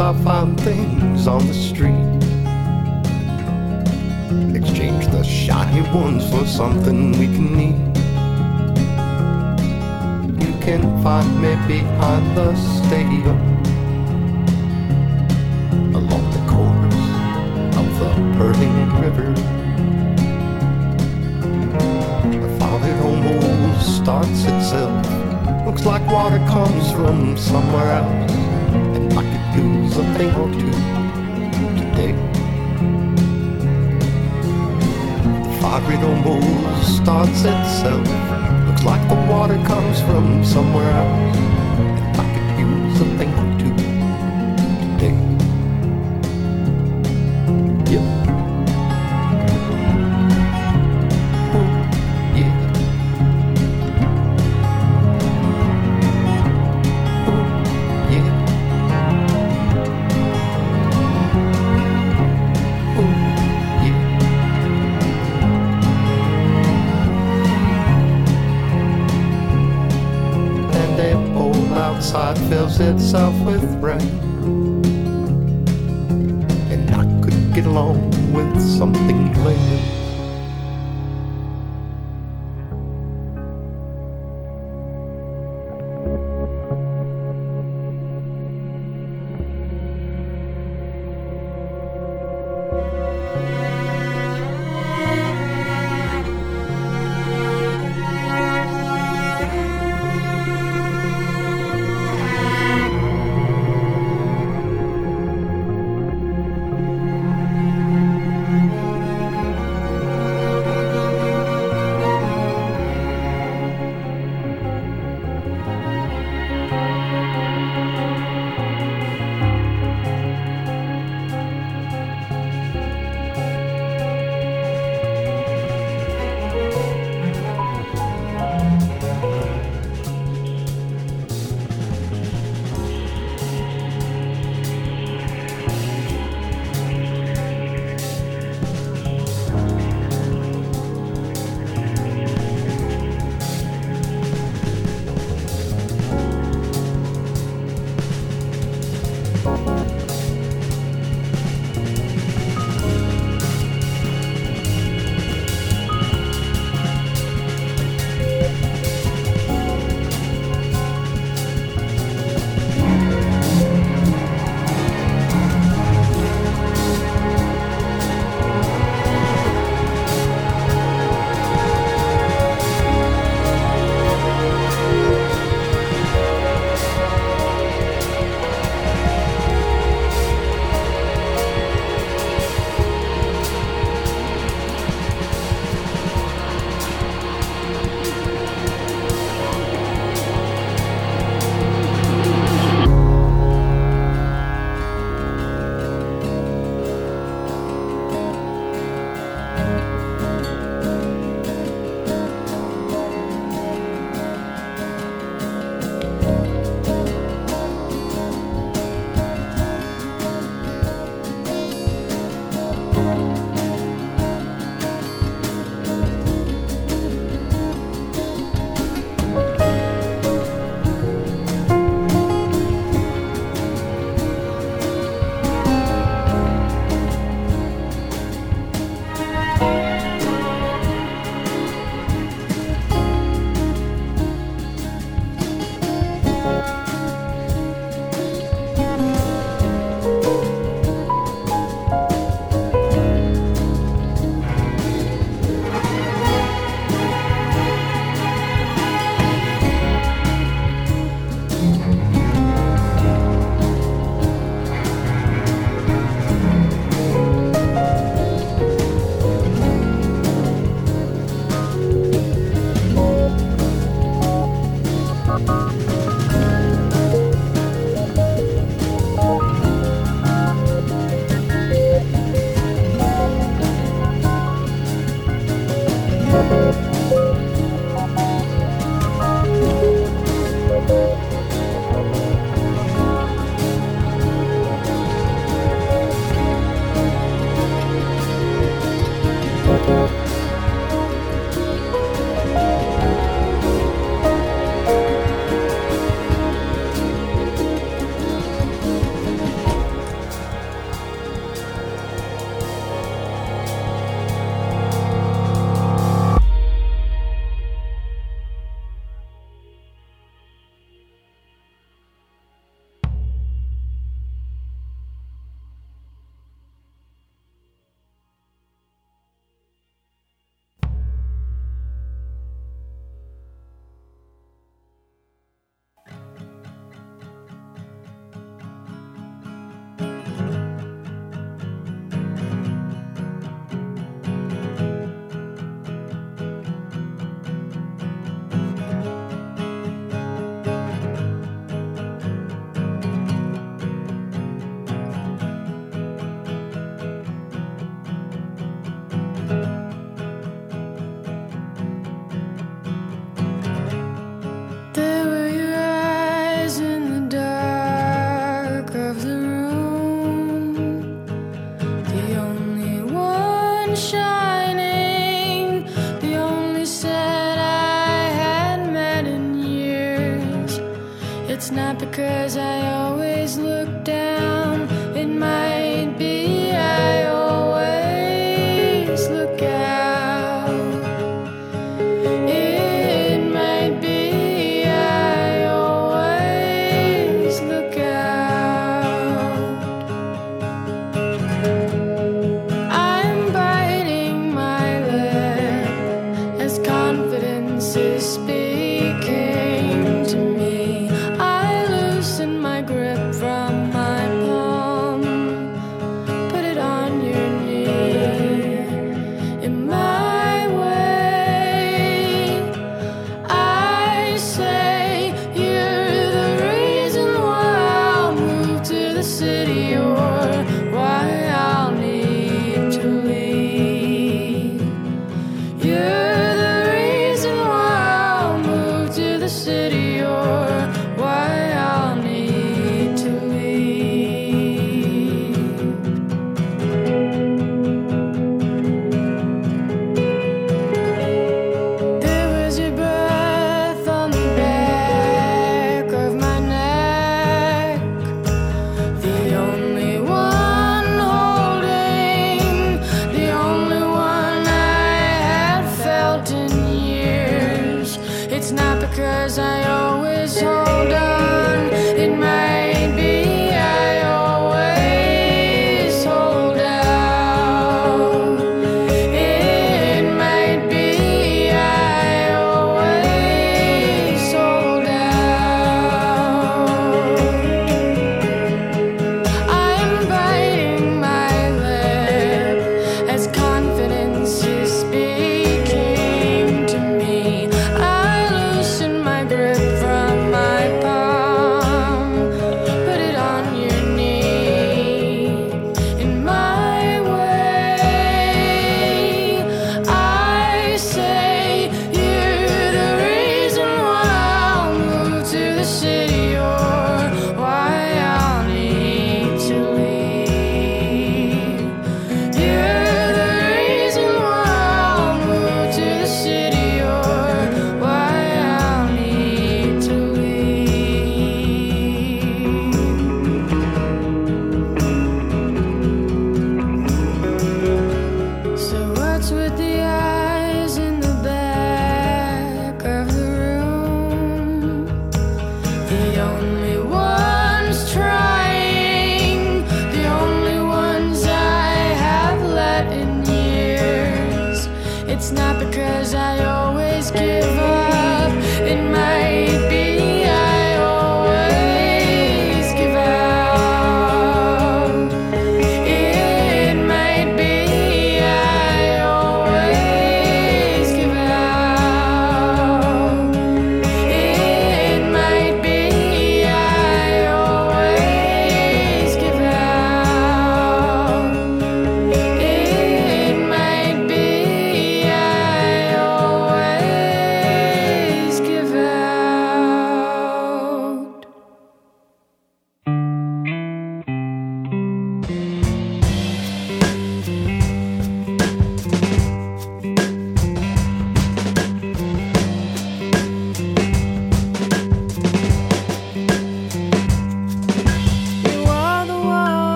I find things on the street. Exchange the shiny ones for something we can eat. You can find me behind the stadium. Along the course of the purling river. The it almost starts itself. Looks like water comes from somewhere else. And I could use a thing or two today. The fire it almost starts itself. Looks like the water comes from somewhere else. Itself with rain.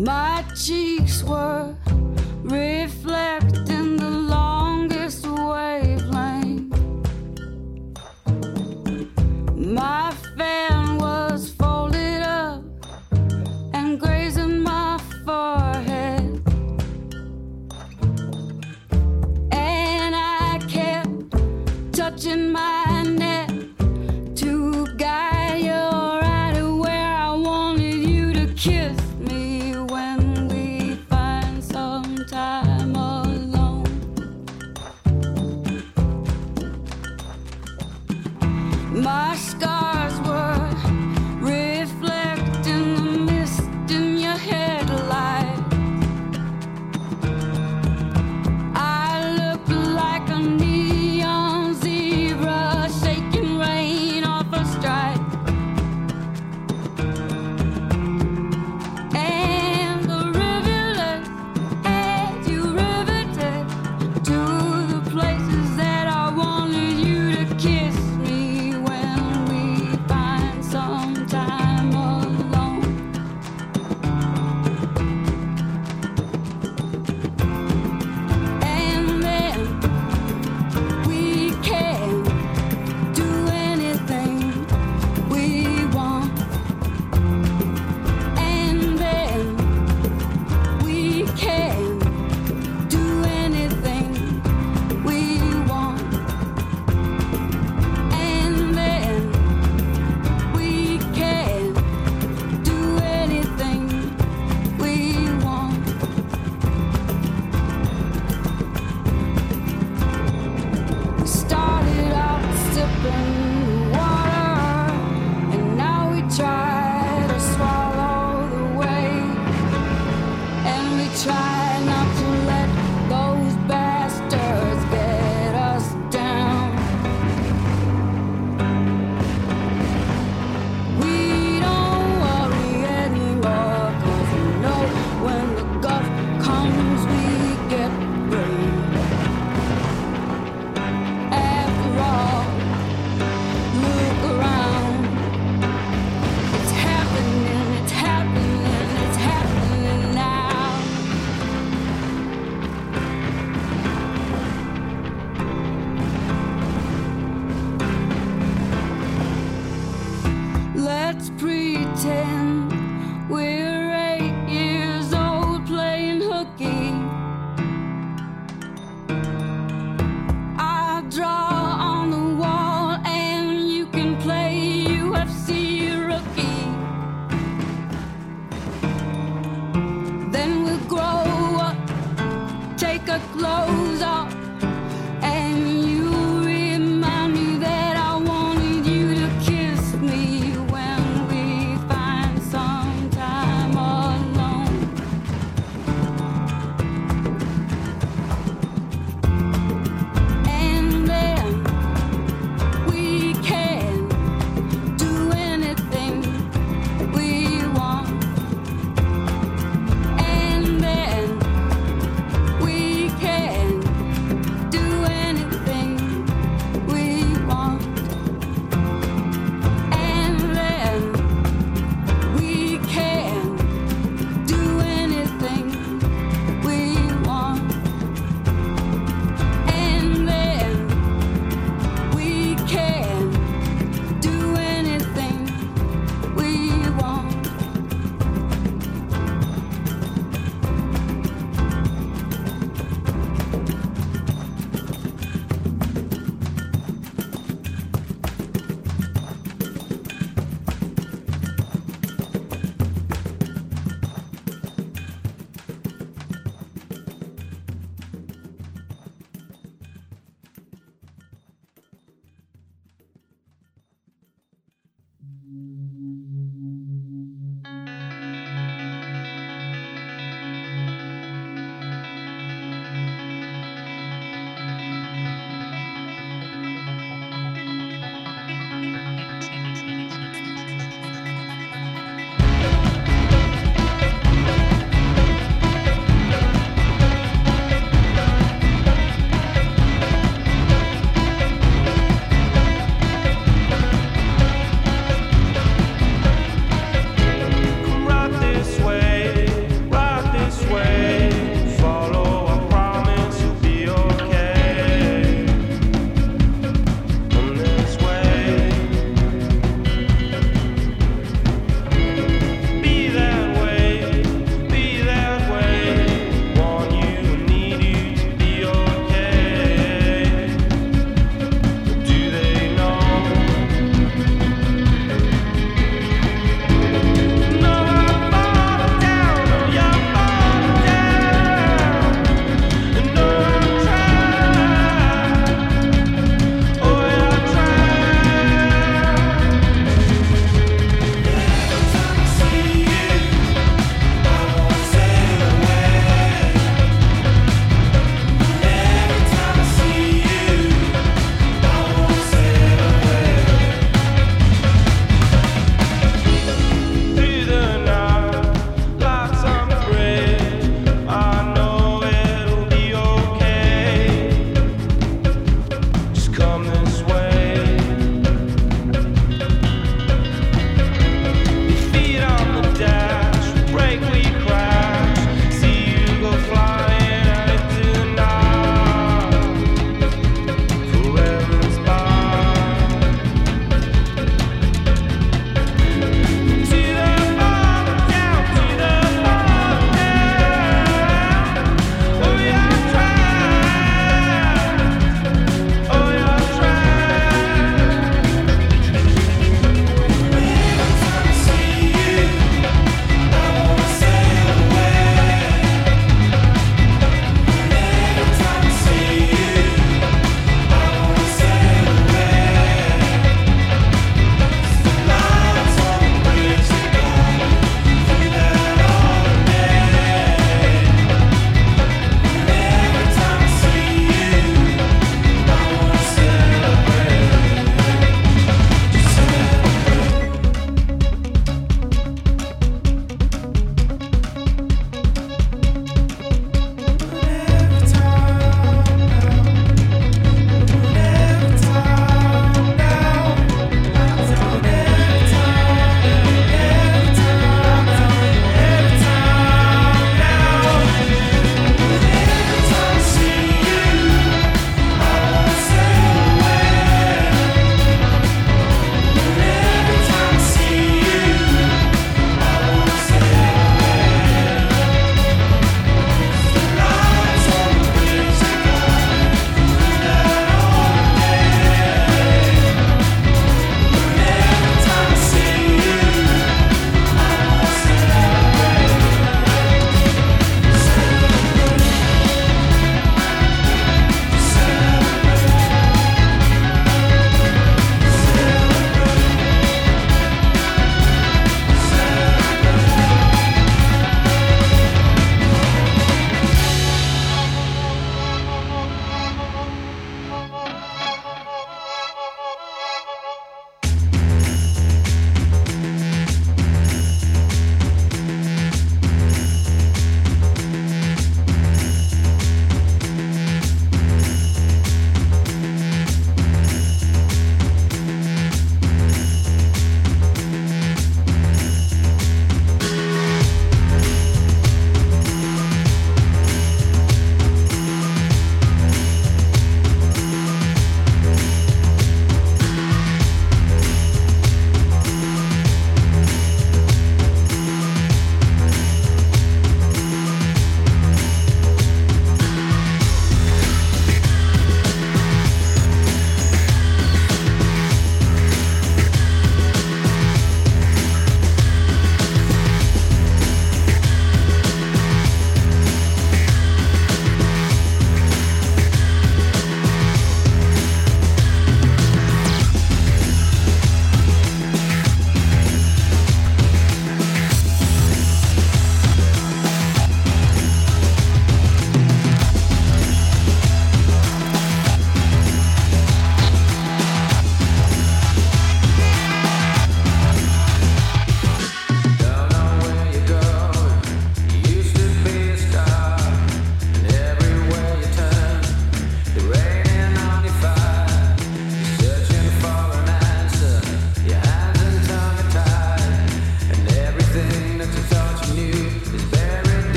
My cheeks were reflecting the longest wavelength. My fan was folded up and grazing my forehead. And I kept touching my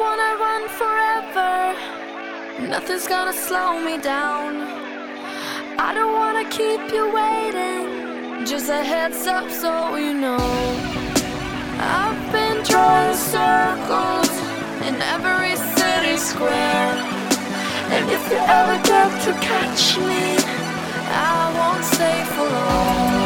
wanna run forever. Nothing's gonna slow me down. I don't wanna keep you waiting. Just a heads up so you know. I've been drawing circles in every city square. And if you ever get to catch me, I won't stay for long.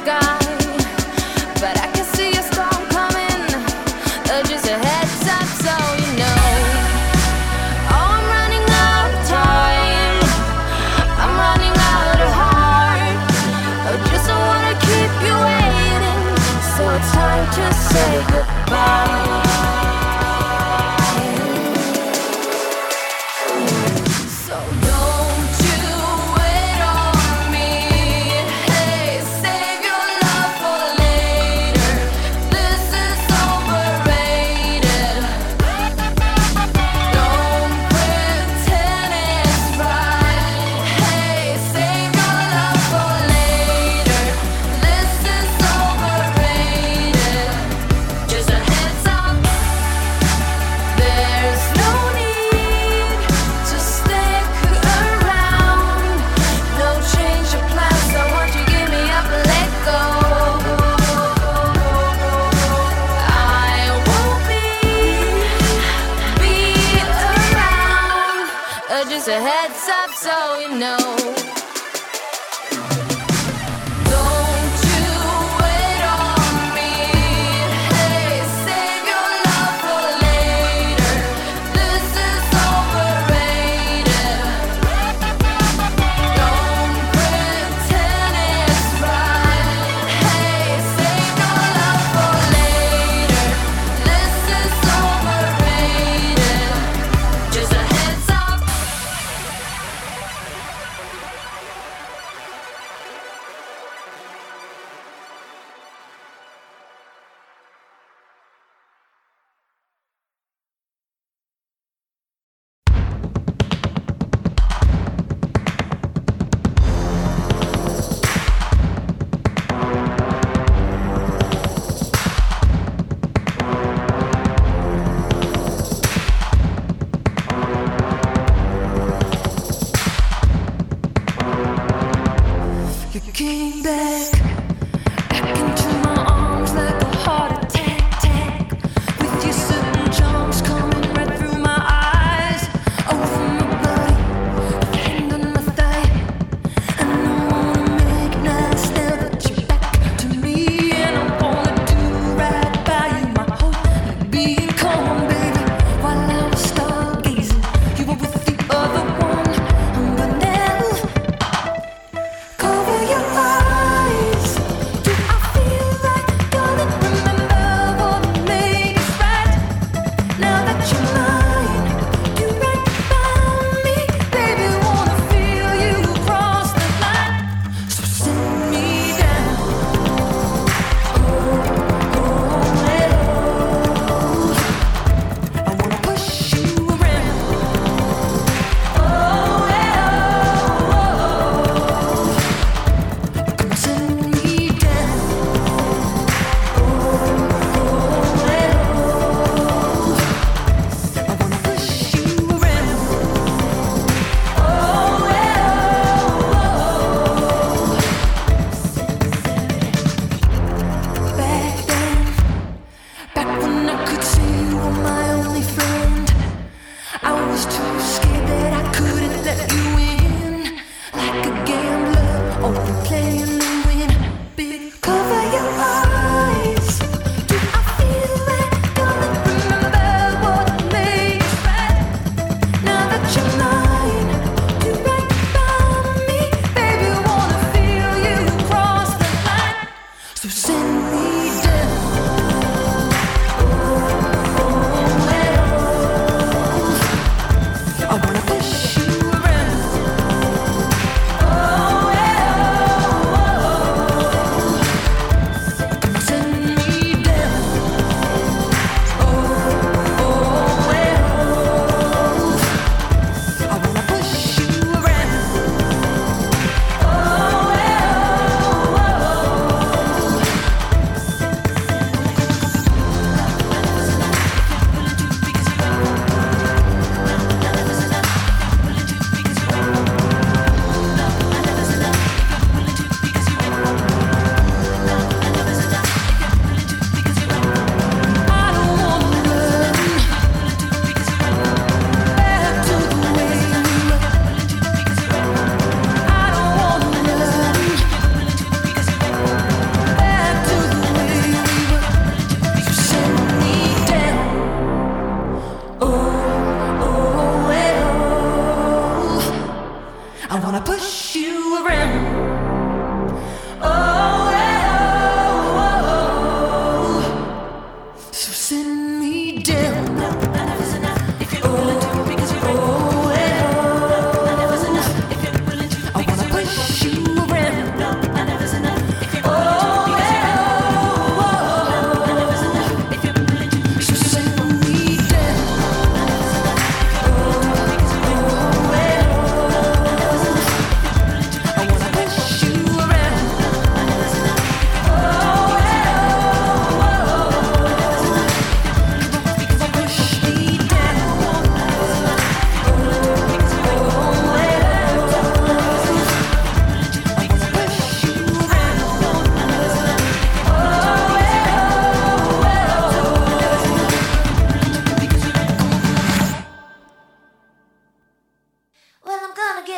buscar.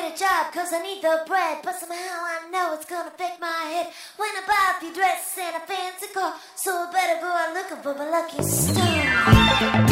Get a job cause I need the bread. But somehow I know it's gonna fit my head. When I buy a few dresses and a fancy car. So I better go out looking for my lucky star.